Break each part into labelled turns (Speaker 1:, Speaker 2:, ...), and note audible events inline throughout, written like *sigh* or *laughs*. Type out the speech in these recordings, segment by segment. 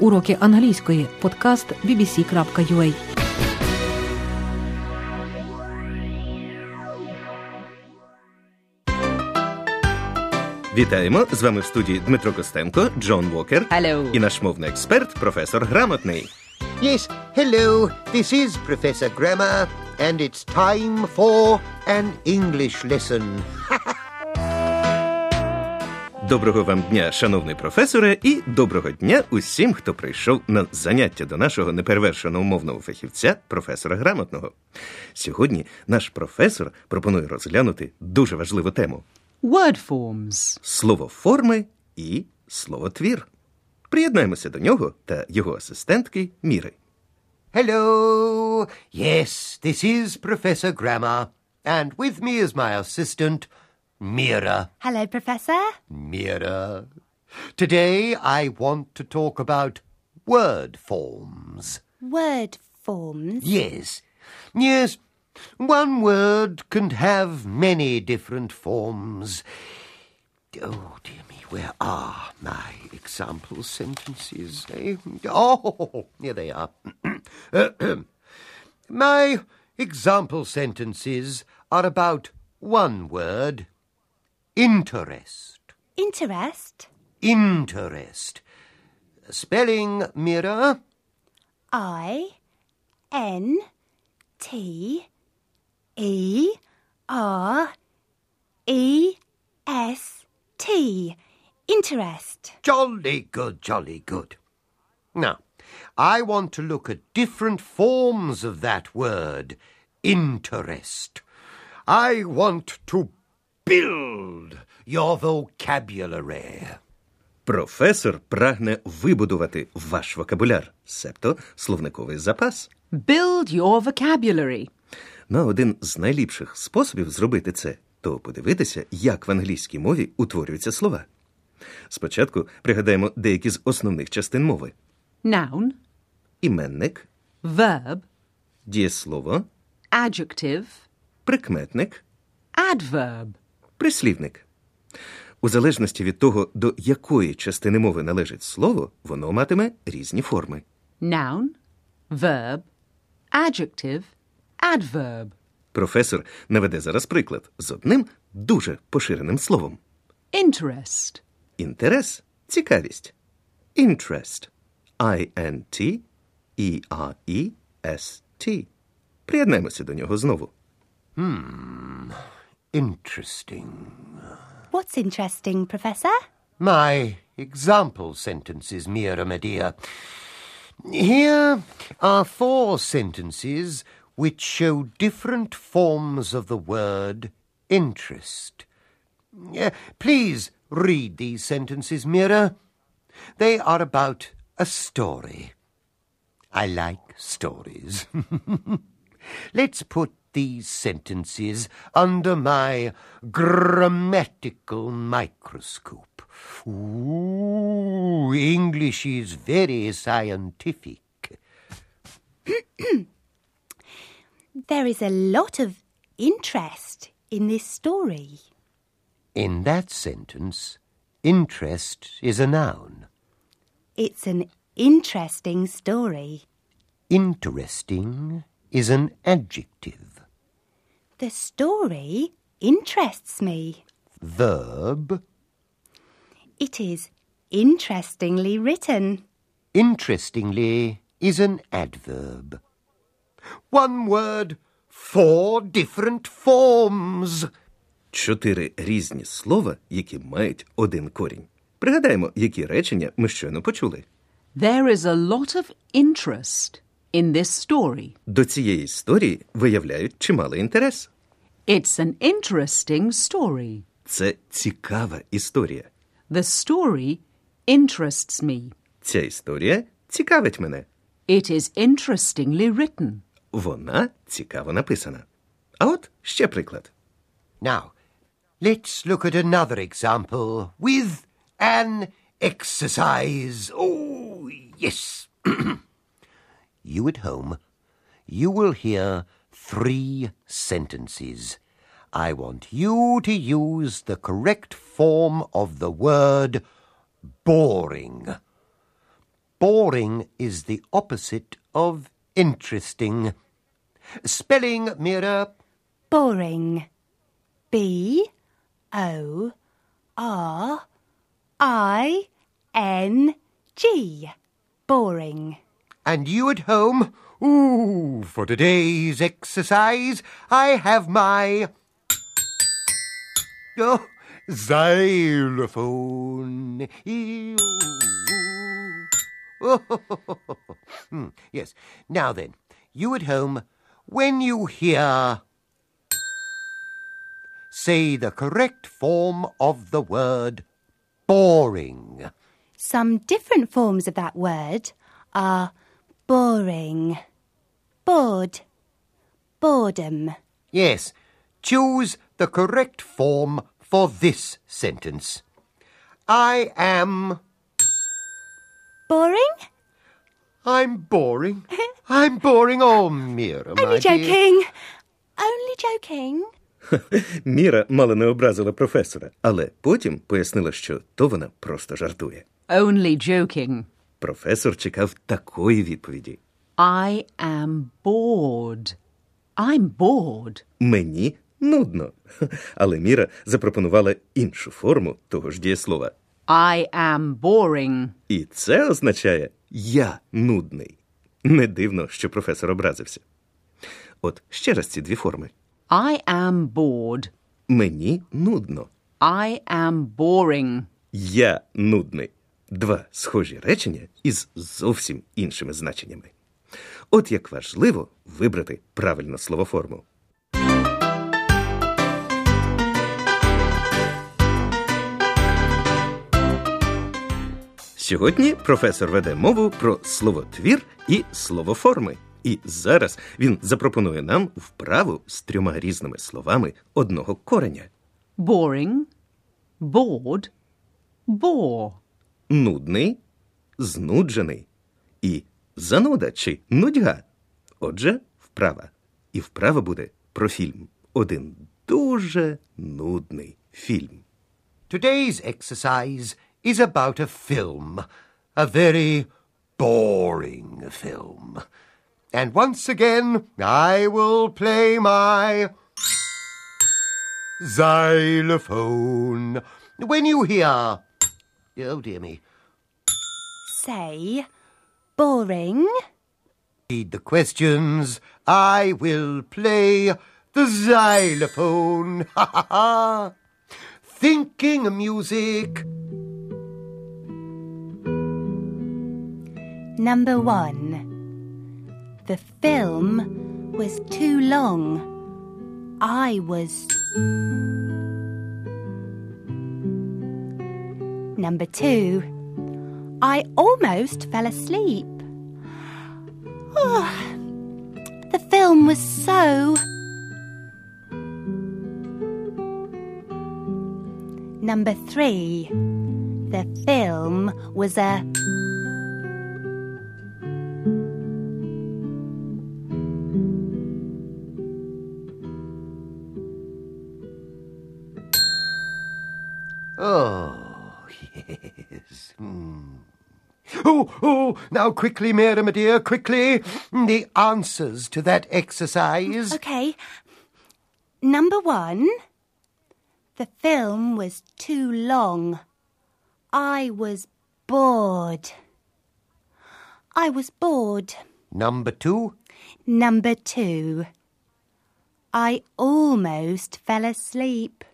Speaker 1: Уроки англійської. Подкаст bbc.ua
Speaker 2: Вітаємо! З вами в студії Дмитро Костенко, Джон Вокер
Speaker 3: Hello.
Speaker 2: і наш мовний експерт, професор Грамотний.
Speaker 4: Yes, hello, this is Professor Grammar, and it's time for an English lesson.
Speaker 2: Доброго вам дня, шановний професоре, і доброго дня усім, хто прийшов на заняття до нашого неперевершеного мовного фахівця, професора Грамотного. Сьогодні наш професор пропонує розглянути дуже важливу тему
Speaker 3: Word forms.
Speaker 2: словоформи і словотвір. Приєднаємося до нього та його асистентки Міри.
Speaker 4: Hello, yes, this is Professor Grammar, and with me is my assistant, Mira.
Speaker 5: Hello, Professor.
Speaker 4: Mira. Today I want to talk about word forms.
Speaker 5: Word forms.
Speaker 4: Yes, yes, one word can have many different forms. Oh, dear me, where are my example sentences? eh? Oh, here they are. *clears throat* my example sentences are about one word interest.
Speaker 5: Interest.
Speaker 4: Interest. Spelling Mira.
Speaker 5: I N T E R E S T. Interest.
Speaker 4: Jolly good, jolly good. Now, I want to look at different forms of that word, interest. I want to build your vocabulary.
Speaker 2: Професор прагне вибудувати ваш вокабуляр, себто словниковий запас.
Speaker 3: Build your vocabulary.
Speaker 2: На один з найліпших способів зробити це то подивитися, як в англійській мові утворюються слова. Спочатку пригадаємо деякі з основних частин мови:
Speaker 3: Noun,
Speaker 2: іменник,
Speaker 3: verb,
Speaker 2: дієслово,
Speaker 3: adjective,
Speaker 2: прикметник,
Speaker 3: adverb.
Speaker 2: Прислівник. У залежності від того, до якої частини мови належить слово, воно матиме різні форми.
Speaker 3: Noun, verb, adjective, adverb.
Speaker 2: Професор наведе зараз приклад з одним дуже поширеним словом.
Speaker 3: Interest.
Speaker 2: Інтерес цікавість. Interest. I-N-T E-R-E-S-T. Приєднаємося до нього знову.
Speaker 4: Interesting.
Speaker 5: What's interesting, Professor?
Speaker 4: My example sentences, Mira, my dear. Here are four sentences which show different forms of the word interest. Please read these sentences, Mira. They are about a story. I like stories. *laughs* Let's put these sentences under my grammatical microscope. Ooh, English is very scientific. *clears throat*
Speaker 5: There is a lot of interest in this story.
Speaker 4: In that sentence, interest is a noun.
Speaker 5: It's an interesting story.
Speaker 4: Interesting is an adjective.
Speaker 5: The story interests me.
Speaker 4: Verb,
Speaker 5: It is interestingly written.
Speaker 4: interestingly, is an adverb. One word, four different forms.
Speaker 2: Чотири різні слова, які мають один корінь. Пригадаємо, які речення ми щойно почули.
Speaker 3: There is a lot of interest in this story.
Speaker 2: До цієї історії виявляють чималий інтерес.
Speaker 3: It's an interesting story.
Speaker 2: Це цікава історія.
Speaker 3: The story interests me.
Speaker 2: Ця історія цікавить мене.
Speaker 3: It is interestingly written.
Speaker 2: Вона цікаво написана. А от ще приклад.
Speaker 4: Now, let's look at another example with an exercise. Oh, yes. *clears throat* you at home, you will hear three sentences. I want you to use the correct form of the word boring. boring is the opposite of interesting. Spelling, Mira.
Speaker 5: Boring. B O R I N G. Boring.
Speaker 4: And you at home? Ooh, for today's exercise, I have my. Oh, xylophone. *laughs* Hmm, yes. Now then, you at home, when you hear. Say the correct form of the word boring.
Speaker 5: Some different forms of that word are boring, bored, boredom.
Speaker 4: Yes, choose the correct form for this sentence. I am.
Speaker 5: Boring?
Speaker 4: I'm boring. I'm boring. Oh, Mira, my
Speaker 5: Only
Speaker 4: dear.
Speaker 5: joking. Only joking. *laughs*
Speaker 2: Міра мало не образила професора, але потім пояснила, що то вона просто жартує.
Speaker 3: Only joking.
Speaker 2: Професор чекав такої відповіді.
Speaker 3: I am bored. I'm bored.
Speaker 2: Мені нудно. Але Міра запропонувала іншу форму того ж дієслова.
Speaker 3: I am boring.
Speaker 2: І це означає я нудний. Не дивно, що професор образився. От ще раз ці дві форми.
Speaker 3: I am bored.
Speaker 2: Мені нудно.
Speaker 3: I am boring.
Speaker 2: Я нудний. Два схожі речення із зовсім іншими значеннями. От як важливо вибрати правильну словоформу. Сьогодні професор веде мову про словотвір і словоформи. І зараз він запропонує нам вправу з трьома різними словами одного кореня.
Speaker 3: Boring. Bored. Bore.
Speaker 2: Нудний, знуджений і зануда чи нудьга. Отже, вправа. І вправа буде про фільм. Один дуже нудний фільм.
Speaker 4: Today's exercise is about a film, a very boring film. And once again, I will play my xylophone. When you hear. Oh, dear me.
Speaker 5: Say boring,
Speaker 4: Read the questions. I will play the xylophone. *laughs* Ha ha ha. Thinking music.
Speaker 5: number one. The film was too long. I was. Number two. I almost fell asleep. Oh, the film was so. Number three. The film was a.
Speaker 4: Oh, yes. Hmm. Oh, oh, now quickly, Mary, my dear, quickly. The answers to that exercise.
Speaker 5: Okay. Number one. The film was too long. I was bored. I was bored.
Speaker 4: Number two.
Speaker 5: Number two. I almost fell asleep.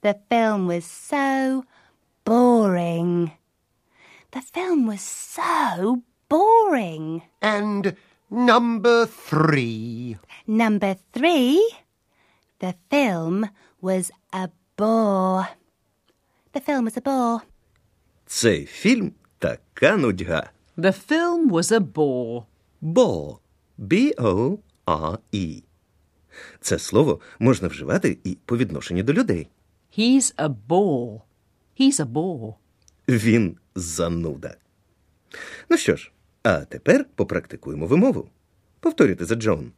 Speaker 5: The film was so boring. The film was so boring.
Speaker 4: And number three.
Speaker 5: Number three. The film was a bore. The film was a bore.
Speaker 2: Цей фільм така нудьга.
Speaker 3: The film was a bore.
Speaker 2: Бо. B-O-R-E. Це слово можна вживати і по відношенню до людей.
Speaker 3: He's a bore. He's a bore.
Speaker 2: Він зануда. Ну що ж, а тепер попрактикуємо вимову. Повторюйте за Джон.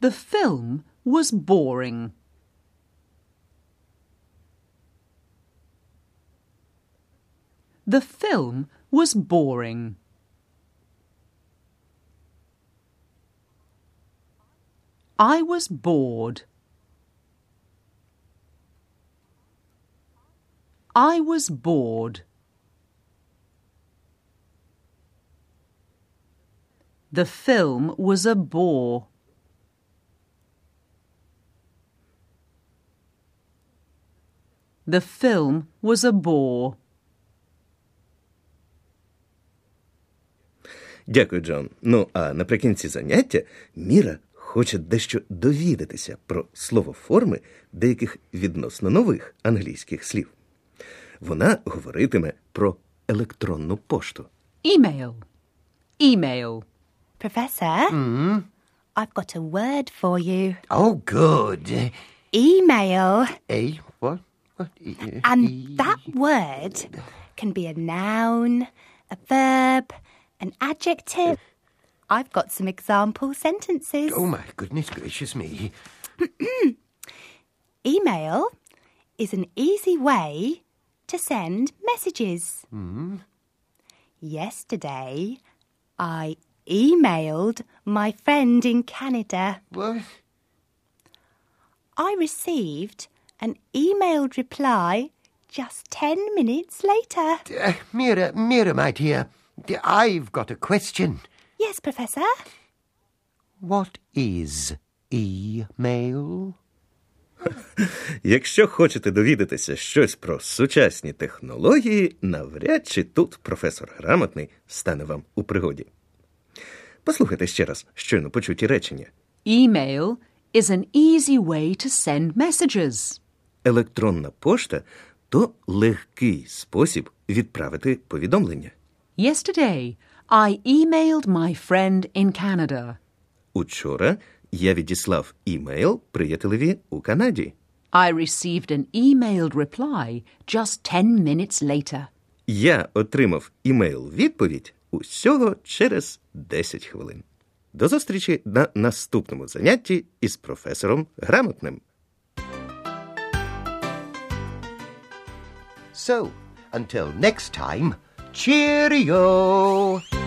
Speaker 3: The film was boring. The film was boring. I was bored. I was bored. The film was a bore. The film was a bore.
Speaker 2: Дякую, Джон. Ну а наприкінці заняття Міра хоче дещо довідатися про словоформи деяких відносно нових англійських слів. Вона говоритиме про електронну пошту.
Speaker 3: Email. Email.
Speaker 5: Professor, I've got a word for you.
Speaker 4: Oh, good.
Speaker 5: Email.
Speaker 4: A what? What? E-
Speaker 5: And
Speaker 4: e-
Speaker 5: that word can be a noun, a verb, an adjective. I've got some example sentences.
Speaker 4: Oh my goodness gracious me! *clears throat*
Speaker 5: Email is an easy way to send messages. Yesterday, I emailed my friend in Canada.
Speaker 4: What?
Speaker 5: I received an emailed reply just 10 minutes later.
Speaker 4: Uh, Mira, Mira, my dear, I've got a question.
Speaker 5: Yes, Professor?
Speaker 4: What is email?
Speaker 2: Якщо хочете довідатися щось про сучасні технології, навряд чи тут професор грамотний стане вам у пригоді. Послухайте ще раз щойно почуті речення.
Speaker 3: Email is an easy way to send messages.
Speaker 2: Електронна пошта то легкий спосіб відправити повідомлення.
Speaker 3: Yesterday, I emailed my friend in Canada.
Speaker 2: Учора я відіслав імейл приятелеві у Канаді.
Speaker 3: I received an emailed reply just 10 minutes later.
Speaker 2: Я отримав імейл відповідь усього через 10 хвилин. До зустрічі на наступному занятті із професором грамотним.
Speaker 4: So, until next time, cheerio!